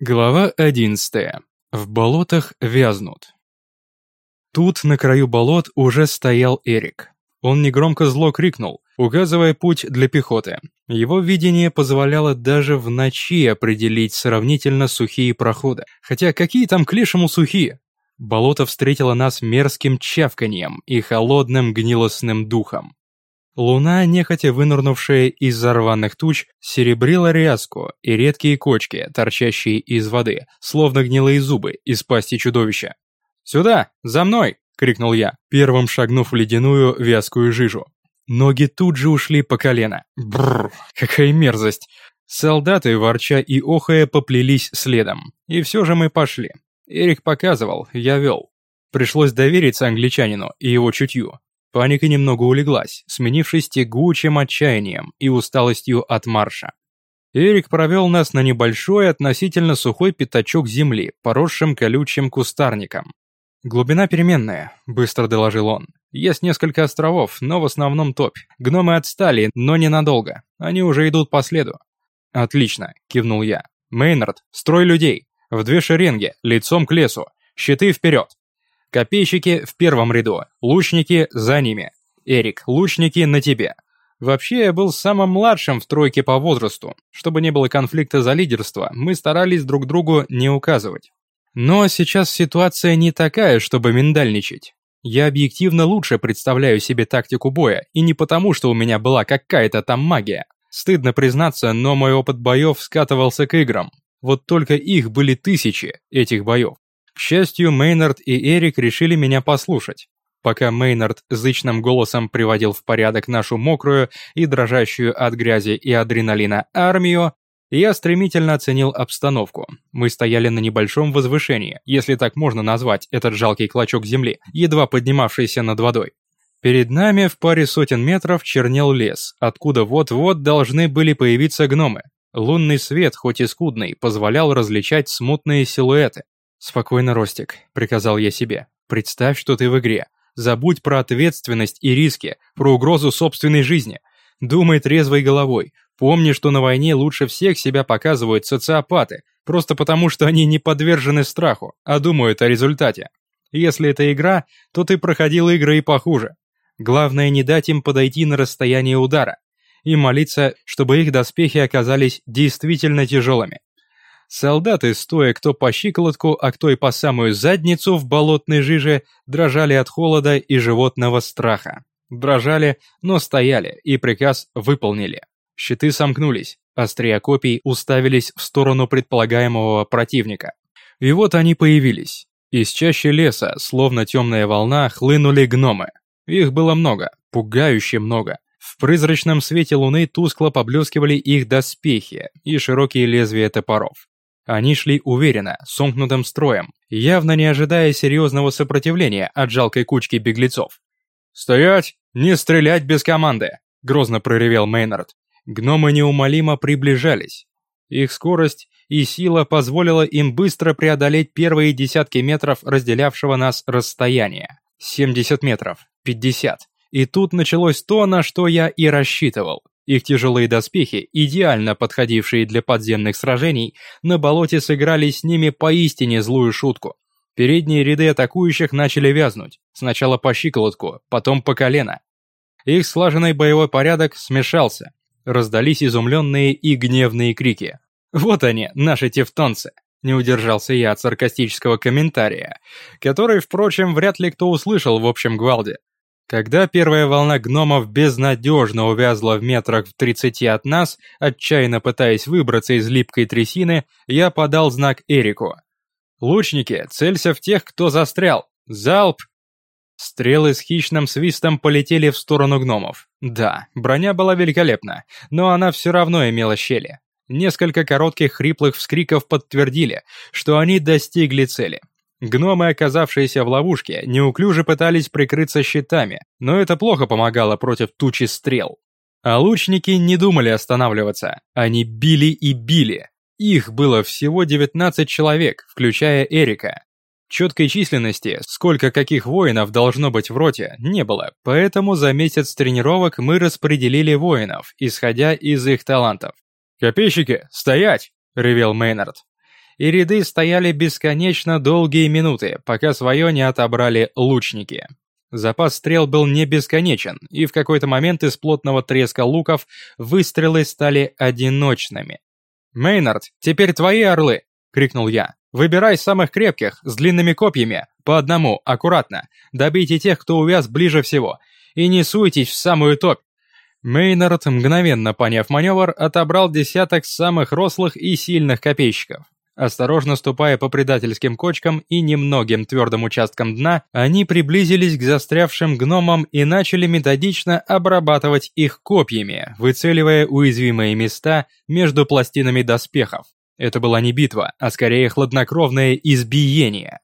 Глава 11. В болотах вязнут. Тут на краю болот уже стоял Эрик. Он негромко зло крикнул, указывая путь для пехоты. Его видение позволяло даже в ночи определить сравнительно сухие проходы. Хотя какие там к лешему сухие? Болото встретило нас мерзким чавканьем и холодным гнилостным духом. Луна, нехотя вынырнувшая из рваных туч, серебрила ряску и редкие кочки, торчащие из воды, словно гнилые зубы из пасти чудовища. «Сюда! За мной!» — крикнул я, первым шагнув в ледяную вязкую жижу. Ноги тут же ушли по колено. Бррр, какая мерзость! Солдаты, ворча и охая, поплелись следом. И все же мы пошли. Эрик показывал, я вел. Пришлось довериться англичанину и его чутью. Паника немного улеглась, сменившись тягучим отчаянием и усталостью от марша. Эрик провел нас на небольшой относительно сухой пятачок земли, поросшим колючим кустарником. «Глубина переменная», — быстро доложил он. «Есть несколько островов, но в основном топь. Гномы отстали, но ненадолго. Они уже идут по следу». «Отлично», — кивнул я. «Мейнард, строй людей. В две шеренги, лицом к лесу. Щиты вперед. Копейщики в первом ряду, лучники за ними. Эрик, лучники на тебе. Вообще, я был самым младшим в тройке по возрасту. Чтобы не было конфликта за лидерство, мы старались друг другу не указывать. Но сейчас ситуация не такая, чтобы миндальничать. Я объективно лучше представляю себе тактику боя, и не потому, что у меня была какая-то там магия. Стыдно признаться, но мой опыт боев скатывался к играм. Вот только их были тысячи, этих боев. К счастью, Мейнард и Эрик решили меня послушать. Пока Мейнард зычным голосом приводил в порядок нашу мокрую и дрожащую от грязи и адреналина армию, я стремительно оценил обстановку. Мы стояли на небольшом возвышении, если так можно назвать этот жалкий клочок земли, едва поднимавшийся над водой. Перед нами в паре сотен метров чернел лес, откуда вот-вот должны были появиться гномы. Лунный свет, хоть и скудный, позволял различать смутные силуэты. «Спокойно, Ростик», — приказал я себе. «Представь, что ты в игре. Забудь про ответственность и риски, про угрозу собственной жизни. Думай трезвой головой. Помни, что на войне лучше всех себя показывают социопаты, просто потому что они не подвержены страху, а думают о результате. Если это игра, то ты проходил игры и похуже. Главное не дать им подойти на расстояние удара и молиться, чтобы их доспехи оказались действительно тяжелыми. Солдаты, стоя кто по щиколотку, а кто и по самую задницу в болотной жиже, дрожали от холода и животного страха. Дрожали, но стояли, и приказ выполнили. Щиты сомкнулись, острия копий уставились в сторону предполагаемого противника. И вот они появились. Из чащи леса, словно темная волна, хлынули гномы. Их было много, пугающе много. В призрачном свете луны тускло поблескивали их доспехи и широкие лезвия топоров. Они шли уверенно, сомкнутым строем, явно не ожидая серьезного сопротивления от жалкой кучки беглецов. «Стоять! Не стрелять без команды!» — грозно проревел Мейнард. Гномы неумолимо приближались. Их скорость и сила позволила им быстро преодолеть первые десятки метров разделявшего нас расстояния. 70 метров, 50. И тут началось то, на что я и рассчитывал. Их тяжелые доспехи, идеально подходившие для подземных сражений, на болоте сыграли с ними поистине злую шутку. Передние ряды атакующих начали вязнуть, сначала по щиколотку, потом по колено. Их слаженный боевой порядок смешался, раздались изумленные и гневные крики. «Вот они, наши тевтонцы!» Не удержался я от саркастического комментария, который, впрочем, вряд ли кто услышал в общем гвалде. Когда первая волна гномов безнадежно увязла в метрах в тридцати от нас, отчаянно пытаясь выбраться из липкой трясины, я подал знак Эрику. «Лучники, целься в тех, кто застрял! Залп!» Стрелы с хищным свистом полетели в сторону гномов. Да, броня была великолепна, но она все равно имела щели. Несколько коротких хриплых вскриков подтвердили, что они достигли цели. Гномы, оказавшиеся в ловушке, неуклюже пытались прикрыться щитами, но это плохо помогало против тучи стрел. А лучники не думали останавливаться, они били и били. Их было всего 19 человек, включая Эрика. Четкой численности, сколько каких воинов должно быть в роте, не было, поэтому за месяц тренировок мы распределили воинов, исходя из их талантов. «Копейщики, стоять!» — ревел Мейнард. И ряды стояли бесконечно долгие минуты, пока свое не отобрали лучники. Запас стрел был не бесконечен, и в какой-то момент из плотного треска луков выстрелы стали одиночными. «Мейнард, теперь твои орлы!» — крикнул я. «Выбирай самых крепких, с длинными копьями, по одному, аккуратно. Добейте тех, кто увяз ближе всего, и не суйтесь в самую топь. Мейнард, мгновенно поняв маневр, отобрал десяток самых рослых и сильных копейщиков. Осторожно ступая по предательским кочкам и немногим твердым участкам дна, они приблизились к застрявшим гномам и начали методично обрабатывать их копьями, выцеливая уязвимые места между пластинами доспехов. Это была не битва, а скорее хладнокровное избиение.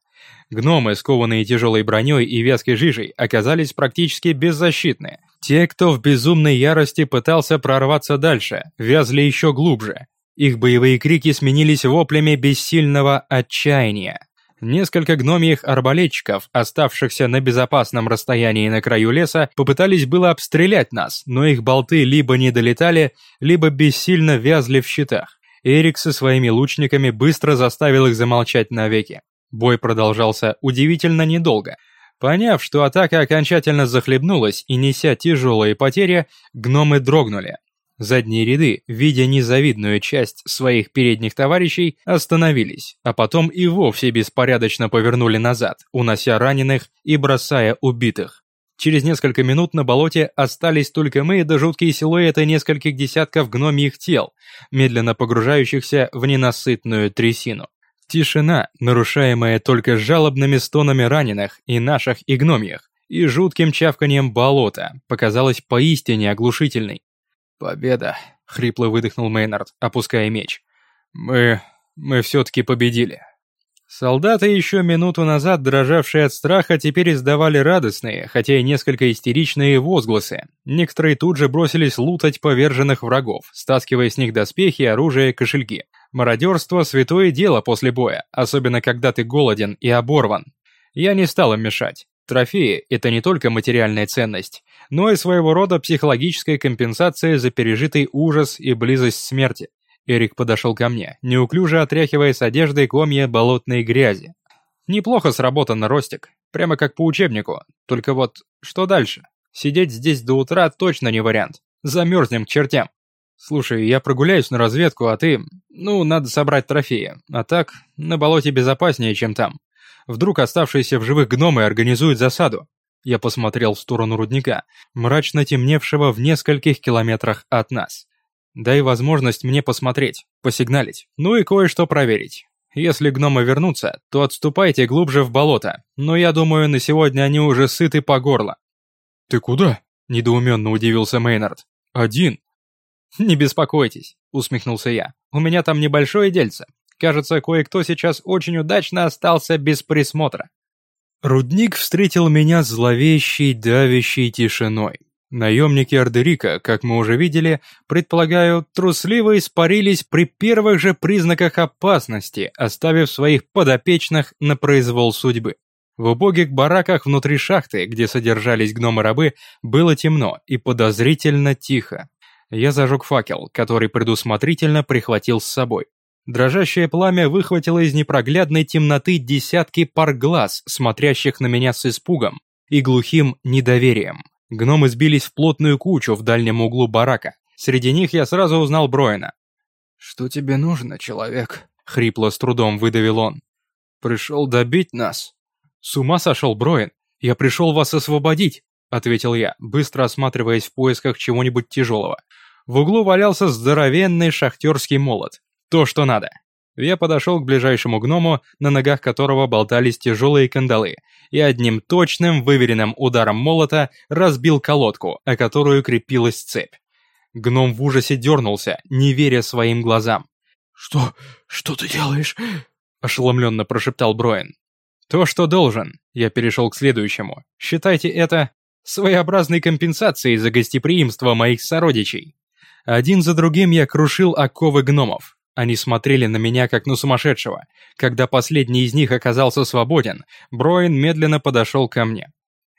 Гномы, скованные тяжелой броней и вязкой жижей, оказались практически беззащитны. Те, кто в безумной ярости пытался прорваться дальше, вязли еще глубже. Их боевые крики сменились воплями бессильного отчаяния. Несколько гномьих арбалетчиков, оставшихся на безопасном расстоянии на краю леса, попытались было обстрелять нас, но их болты либо не долетали, либо бессильно вязли в щитах. Эрик со своими лучниками быстро заставил их замолчать навеки. Бой продолжался удивительно недолго. Поняв, что атака окончательно захлебнулась и неся тяжелые потери, гномы дрогнули. Задние ряды, видя незавидную часть своих передних товарищей, остановились, а потом и вовсе беспорядочно повернули назад, унося раненых и бросая убитых. Через несколько минут на болоте остались только мы да жуткие силуэты нескольких десятков гномьих тел, медленно погружающихся в ненасытную трясину. Тишина, нарушаемая только жалобными стонами раненых и наших и гномьях, и жутким чавканием болота, показалась поистине оглушительной. «Победа!» — хрипло выдохнул Мейнард, опуская меч. «Мы... мы все-таки победили!» Солдаты, еще минуту назад дрожавшие от страха, теперь издавали радостные, хотя и несколько истеричные возгласы. Некоторые тут же бросились лутать поверженных врагов, стаскивая с них доспехи, оружие, кошельки. Мародерство – святое дело после боя, особенно когда ты голоден и оборван. Я не стал им мешать. Трофеи – это не только материальная ценность, но и своего рода психологическая компенсация за пережитый ужас и близость смерти. Эрик подошел ко мне, неуклюже отряхивая с одежды комья болотной грязи. Неплохо сработано, Ростик, прямо как по учебнику. Только вот, что дальше? Сидеть здесь до утра точно не вариант. Замерзнем к чертям. Слушай, я прогуляюсь на разведку, а ты... Ну, надо собрать трофеи. А так, на болоте безопаснее, чем там. Вдруг оставшиеся в живых гномы организуют засаду. Я посмотрел в сторону рудника, мрачно темневшего в нескольких километрах от нас. Дай возможность мне посмотреть, посигналить, ну и кое-что проверить. Если гномы вернутся, то отступайте глубже в болото, но я думаю, на сегодня они уже сыты по горло». «Ты куда?» – недоуменно удивился Мейнард. «Один?» «Не беспокойтесь», – усмехнулся я. «У меня там небольшое дельце. Кажется, кое-кто сейчас очень удачно остался без присмотра». Рудник встретил меня зловещей, давящей тишиной. Наемники Ардерика, как мы уже видели, предполагаю, трусливо испарились при первых же признаках опасности, оставив своих подопечных на произвол судьбы. В убогих бараках внутри шахты, где содержались гномы-рабы, было темно и подозрительно тихо. Я зажег факел, который предусмотрительно прихватил с собой. Дрожащее пламя выхватило из непроглядной темноты десятки пар глаз, смотрящих на меня с испугом и глухим недоверием. Гномы сбились в плотную кучу в дальнем углу барака. Среди них я сразу узнал Броина. «Что тебе нужно, человек?» — хрипло с трудом выдавил он. «Пришел добить нас?» «С ума сошел Броин! Я пришел вас освободить!» — ответил я, быстро осматриваясь в поисках чего-нибудь тяжелого. В углу валялся здоровенный шахтерский молот. То, что надо. Я подошел к ближайшему гному, на ногах которого болтались тяжелые кандалы, и одним точным, выверенным ударом молота разбил колодку, о которую крепилась цепь. Гном в ужасе дернулся, не веря своим глазам. «Что? Что ты делаешь?» – ошеломленно прошептал Броин. «То, что должен». Я перешел к следующему. «Считайте это своеобразной компенсацией за гостеприимство моих сородичей». Один за другим я крушил оковы гномов. Они смотрели на меня как на сумасшедшего. Когда последний из них оказался свободен, Броин медленно подошел ко мне.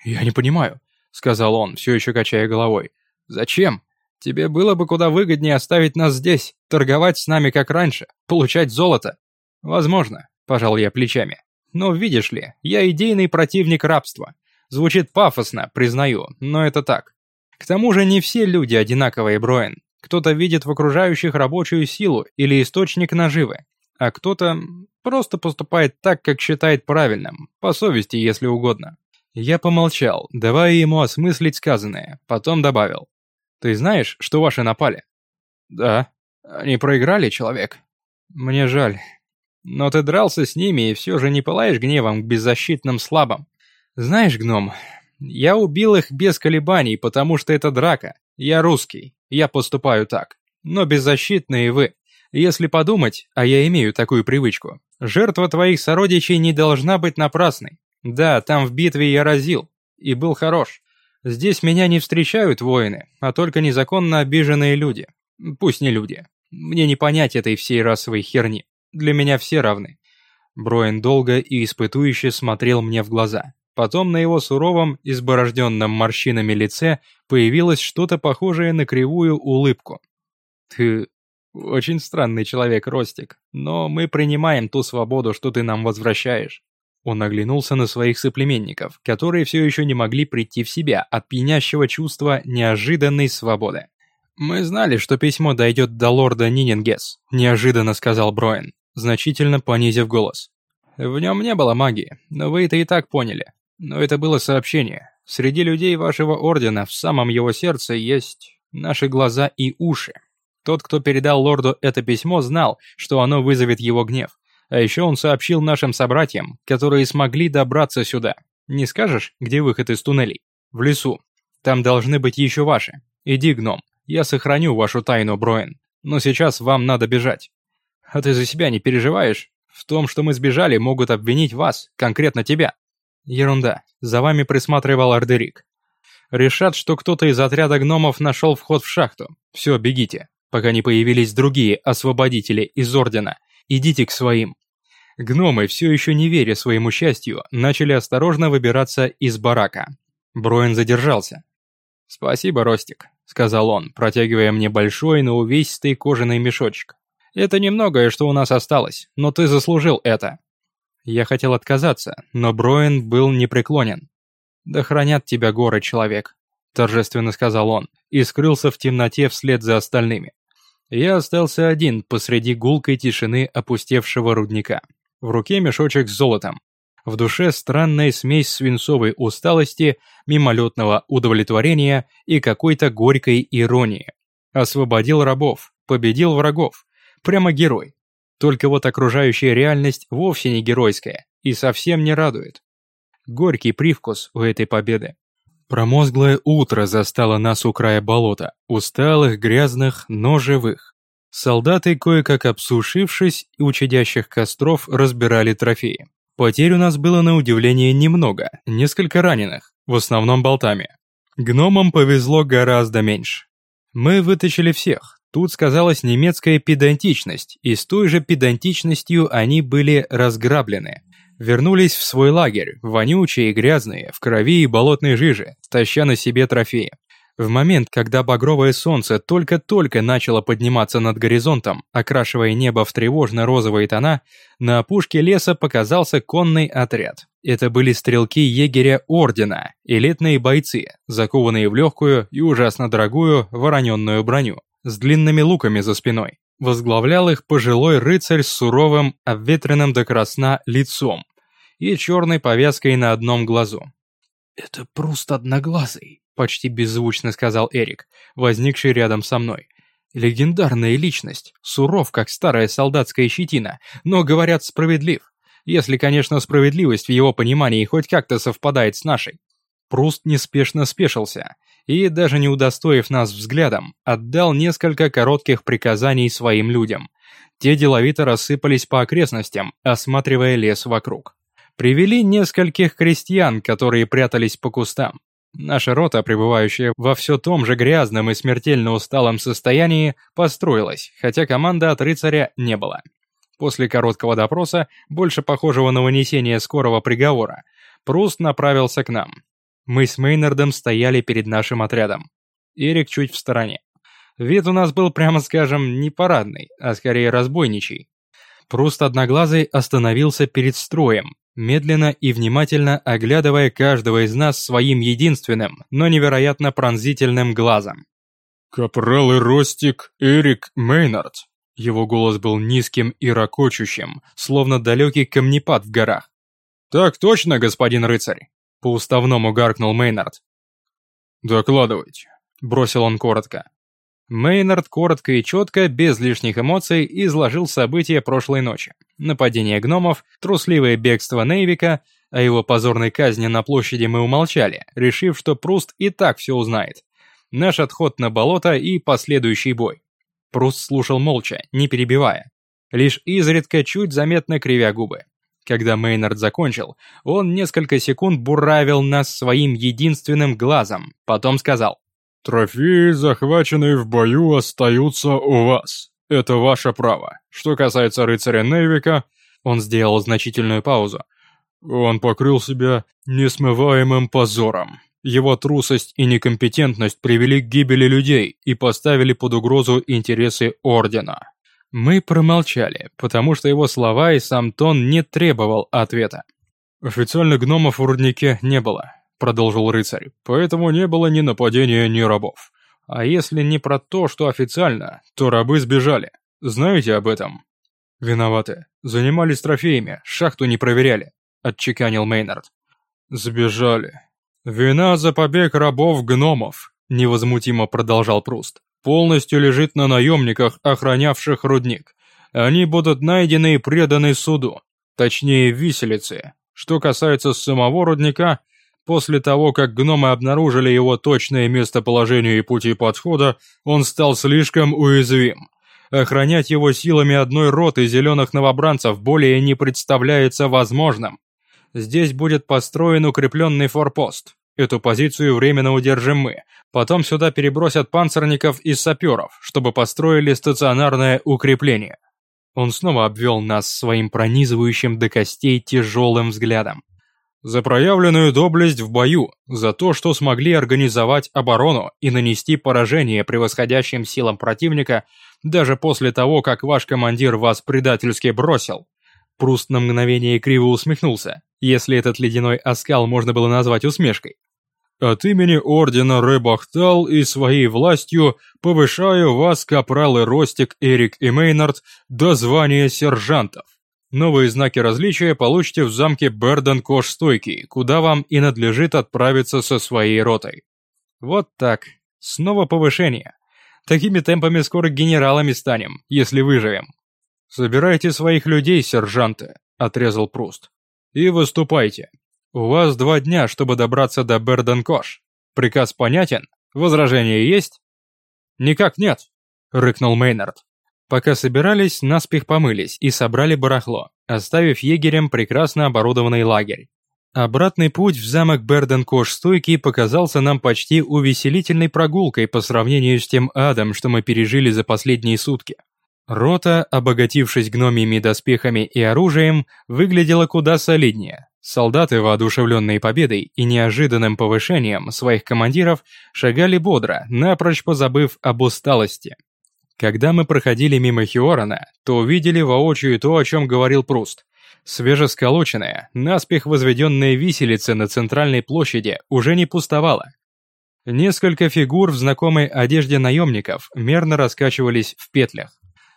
«Я не понимаю», — сказал он, все еще качая головой. «Зачем? Тебе было бы куда выгоднее оставить нас здесь, торговать с нами как раньше, получать золото». Возможно, пожал я плечами. Но видишь ли, я идейный противник рабства. Звучит пафосно, признаю, но это так. К тому же не все люди одинаковые, Броин. Кто-то видит в окружающих рабочую силу или источник наживы, а кто-то просто поступает так, как считает правильным, по совести, если угодно. Я помолчал, давая ему осмыслить сказанное, потом добавил. «Ты знаешь, что ваши напали?» «Да. Они проиграли, человек?» «Мне жаль. Но ты дрался с ними и все же не пылаешь гневом к беззащитным слабым. Знаешь, гном, я убил их без колебаний, потому что это драка. Я русский, я поступаю так. Но беззащитные вы. Если подумать, а я имею такую привычку, жертва твоих сородичей не должна быть напрасной. Да, там в битве я разил, и был хорош. Здесь меня не встречают воины, а только незаконно обиженные люди. Пусть не люди. Мне не понять этой всей расовой херни. Для меня все равны. Броин долго и испытующе смотрел мне в глаза. Потом на его суровом, изборожденном морщинами лице появилось что-то похожее на кривую улыбку. «Ты очень странный человек, Ростик, но мы принимаем ту свободу, что ты нам возвращаешь». Он оглянулся на своих соплеменников, которые все еще не могли прийти в себя от пьянящего чувства неожиданной свободы. «Мы знали, что письмо дойдет до лорда Нинингес», – неожиданно сказал Броин, значительно понизив голос. «В нем не было магии, но вы это и так поняли. Но это было сообщение. Среди людей вашего ордена в самом его сердце есть наши глаза и уши. Тот, кто передал лорду это письмо, знал, что оно вызовет его гнев. А еще он сообщил нашим собратьям, которые смогли добраться сюда. Не скажешь, где выход из туннелей? В лесу. Там должны быть еще ваши. Иди, гном. Я сохраню вашу тайну, Броин. Но сейчас вам надо бежать. А ты за себя не переживаешь? В том, что мы сбежали, могут обвинить вас, конкретно тебя. Ерунда. За вами присматривал Ардерик. Решат, что кто-то из отряда гномов нашел вход в шахту. Все, бегите. Пока не появились другие освободители из Ордена. Идите к своим. Гномы, все еще не веря своему счастью, начали осторожно выбираться из барака. Броин задержался. «Спасибо, Ростик», — сказал он, протягивая мне большой, но увесистый кожаный мешочек. «Это немногое, что у нас осталось, но ты заслужил это. Я хотел отказаться, но Броин был непреклонен. «Да хранят тебя горы, человек», – торжественно сказал он, и скрылся в темноте вслед за остальными. Я остался один посреди гулкой тишины опустевшего рудника. В руке мешочек с золотом. В душе странная смесь свинцовой усталости, мимолетного удовлетворения и какой-то горькой иронии. Освободил рабов, победил врагов. Прямо герой. Только вот окружающая реальность вовсе не геройская и совсем не радует. Горький привкус у этой победы. Промозглое утро застало нас у края болота, усталых, грязных, но живых. Солдаты, кое-как обсушившись и чадящих костров, разбирали трофеи. Потерь у нас было на удивление немного, несколько раненых, в основном болтами. Гномам повезло гораздо меньше. Мы вытащили всех, Тут сказалась немецкая педантичность, и с той же педантичностью они были разграблены. Вернулись в свой лагерь, вонючие и грязные, в крови и болотной жиже, таща на себе трофеи. В момент, когда багровое солнце только-только начало подниматься над горизонтом, окрашивая небо в тревожно-розовые тона, на опушке леса показался конный отряд. Это были стрелки егеря Ордена, элитные бойцы, закованные в легкую и ужасно дорогую вороненную броню с длинными луками за спиной. Возглавлял их пожилой рыцарь с суровым, обветренным до красна лицом и черной повязкой на одном глазу. «Это просто одноглазый», — почти беззвучно сказал Эрик, возникший рядом со мной. «Легендарная личность, суров, как старая солдатская щетина, но, говорят, справедлив. Если, конечно, справедливость в его понимании хоть как-то совпадает с нашей». Пруст неспешно спешился, и, даже не удостоив нас взглядом, отдал несколько коротких приказаний своим людям. Те деловито рассыпались по окрестностям, осматривая лес вокруг. Привели нескольких крестьян, которые прятались по кустам. Наша рота, пребывающая во все том же грязном и смертельно усталом состоянии, построилась, хотя команды от рыцаря не было. После короткого допроса, больше похожего на вынесение скорого приговора, Пруст направился к нам. Мы с Мейнардом стояли перед нашим отрядом. Эрик чуть в стороне. Вид у нас был, прямо скажем, не парадный, а скорее разбойничий. Пруст Одноглазый остановился перед строем, медленно и внимательно оглядывая каждого из нас своим единственным, но невероятно пронзительным глазом. «Капрал и Ростик Эрик Мейнард». Его голос был низким и ракочущим, словно далекий камнепад в горах. «Так точно, господин рыцарь!» По-уставному гаркнул Мейнард. «Докладывайте», — бросил он коротко. Мейнард коротко и четко, без лишних эмоций, изложил события прошлой ночи. Нападение гномов, трусливое бегство Нейвика, о его позорной казни на площади мы умолчали, решив, что Пруст и так все узнает. Наш отход на болото и последующий бой. Пруст слушал молча, не перебивая. Лишь изредка чуть заметно кривя губы. Когда Мейнард закончил, он несколько секунд буравил нас своим единственным глазом, потом сказал. Трофеи, захваченные в бою, остаются у вас. Это ваше право. Что касается рыцаря Нейвика, он сделал значительную паузу. Он покрыл себя несмываемым позором. Его трусость и некомпетентность привели к гибели людей и поставили под угрозу интересы Ордена. Мы промолчали, потому что его слова и сам тон не требовал ответа. Официально гномов в руднике не было. — продолжил рыцарь, — «поэтому не было ни нападения, ни рабов. А если не про то, что официально, то рабы сбежали. Знаете об этом?» «Виноваты. Занимались трофеями, шахту не проверяли», — отчеканил Мейнард. «Сбежали. Вина за побег рабов-гномов», — невозмутимо продолжал Пруст. «Полностью лежит на наемниках, охранявших рудник. Они будут найдены и преданы суду. Точнее, виселице. Что касается самого рудника, После того, как гномы обнаружили его точное местоположение и пути подхода, он стал слишком уязвим. Охранять его силами одной роты зеленых новобранцев более не представляется возможным. Здесь будет построен укрепленный форпост. Эту позицию временно удержим мы. Потом сюда перебросят панцирников и саперов, чтобы построили стационарное укрепление. Он снова обвел нас своим пронизывающим до костей тяжелым взглядом за проявленную доблесть в бою, за то, что смогли организовать оборону и нанести поражение превосходящим силам противника, даже после того, как ваш командир вас предательски бросил. Пруст на мгновение криво усмехнулся, если этот ледяной оскал можно было назвать усмешкой. От имени ордена Ребахтал и своей властью повышаю вас, капралы Ростик, Эрик и Мейнард, до звания сержантов. Новые знаки различия получите в замке Берден-Кош Стойкий, куда вам и надлежит отправиться со своей ротой. Вот так. Снова повышение. Такими темпами скоро генералами станем, если выживем. Собирайте своих людей, сержанты, отрезал Пруст. И выступайте. У вас два дня, чтобы добраться до Берден-Кош. Приказ понятен? Возражения есть? Никак нет, рыкнул Мейнард. Пока собирались, наспех помылись и собрали барахло, оставив егерям прекрасно оборудованный лагерь. Обратный путь в замок Берден-Кош-Стойкий показался нам почти увеселительной прогулкой по сравнению с тем адом, что мы пережили за последние сутки. Рота, обогатившись гномиями доспехами и оружием, выглядела куда солиднее. Солдаты, воодушевленные победой и неожиданным повышением своих командиров, шагали бодро, напрочь позабыв об усталости. Когда мы проходили мимо Хиорона, то увидели воочию то, о чем говорил Пруст. Свежесколоченная, наспех возведенная виселица на центральной площади уже не пустовала. Несколько фигур в знакомой одежде наемников мерно раскачивались в петлях.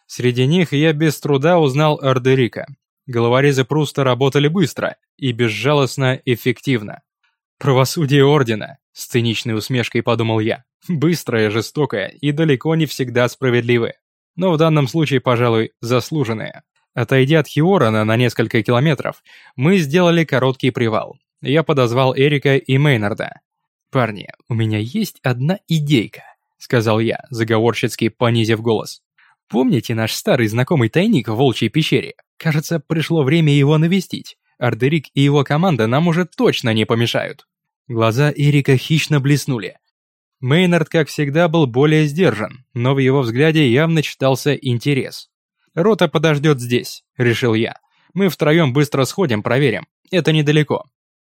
Среди них я без труда узнал Ардерика. Головорезы Пруста работали быстро и безжалостно эффективно. «Правосудие Ордена», — с циничной усмешкой подумал я. Быстрое, жестокое и далеко не всегда справедливое. Но в данном случае, пожалуй, заслуженное. Отойдя от Хиорона на несколько километров, мы сделали короткий привал. Я подозвал Эрика и Мейнарда. «Парни, у меня есть одна идейка», — сказал я, заговорщицки понизив голос. «Помните наш старый знакомый тайник в Волчьей пещере? Кажется, пришло время его навестить. Ардерик и его команда нам уже точно не помешают». Глаза Эрика хищно блеснули. Мейнард, как всегда, был более сдержан, но в его взгляде явно читался интерес. «Рота подождет здесь», — решил я. «Мы втроем быстро сходим, проверим. Это недалеко».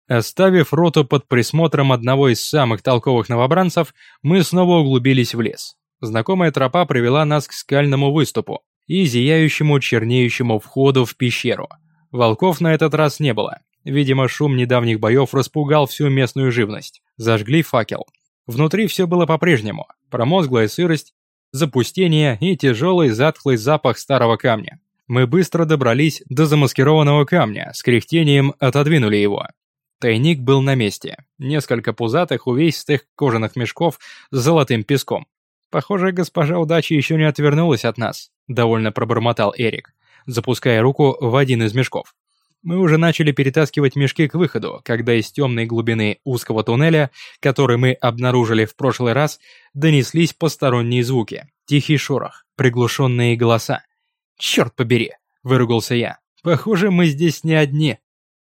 Оставив роту под присмотром одного из самых толковых новобранцев, мы снова углубились в лес. Знакомая тропа привела нас к скальному выступу. и зияющему чернеющему входу в пещеру. Волков на этот раз не было. Видимо, шум недавних боев распугал всю местную живность. Зажгли факел. Внутри все было по-прежнему. Промозглая сырость, запустение и тяжелый затхлый запах старого камня. Мы быстро добрались до замаскированного камня, с кряхтением отодвинули его. Тайник был на месте. Несколько пузатых, увесистых кожаных мешков с золотым песком. Похоже, госпожа удачи еще не отвернулась от нас, довольно пробормотал Эрик, запуская руку в один из мешков. Мы уже начали перетаскивать мешки к выходу, когда из темной глубины узкого туннеля, который мы обнаружили в прошлый раз, донеслись посторонние звуки. Тихий шорох, приглушенные голоса. «Черт побери!» – выругался я. «Похоже, мы здесь не одни».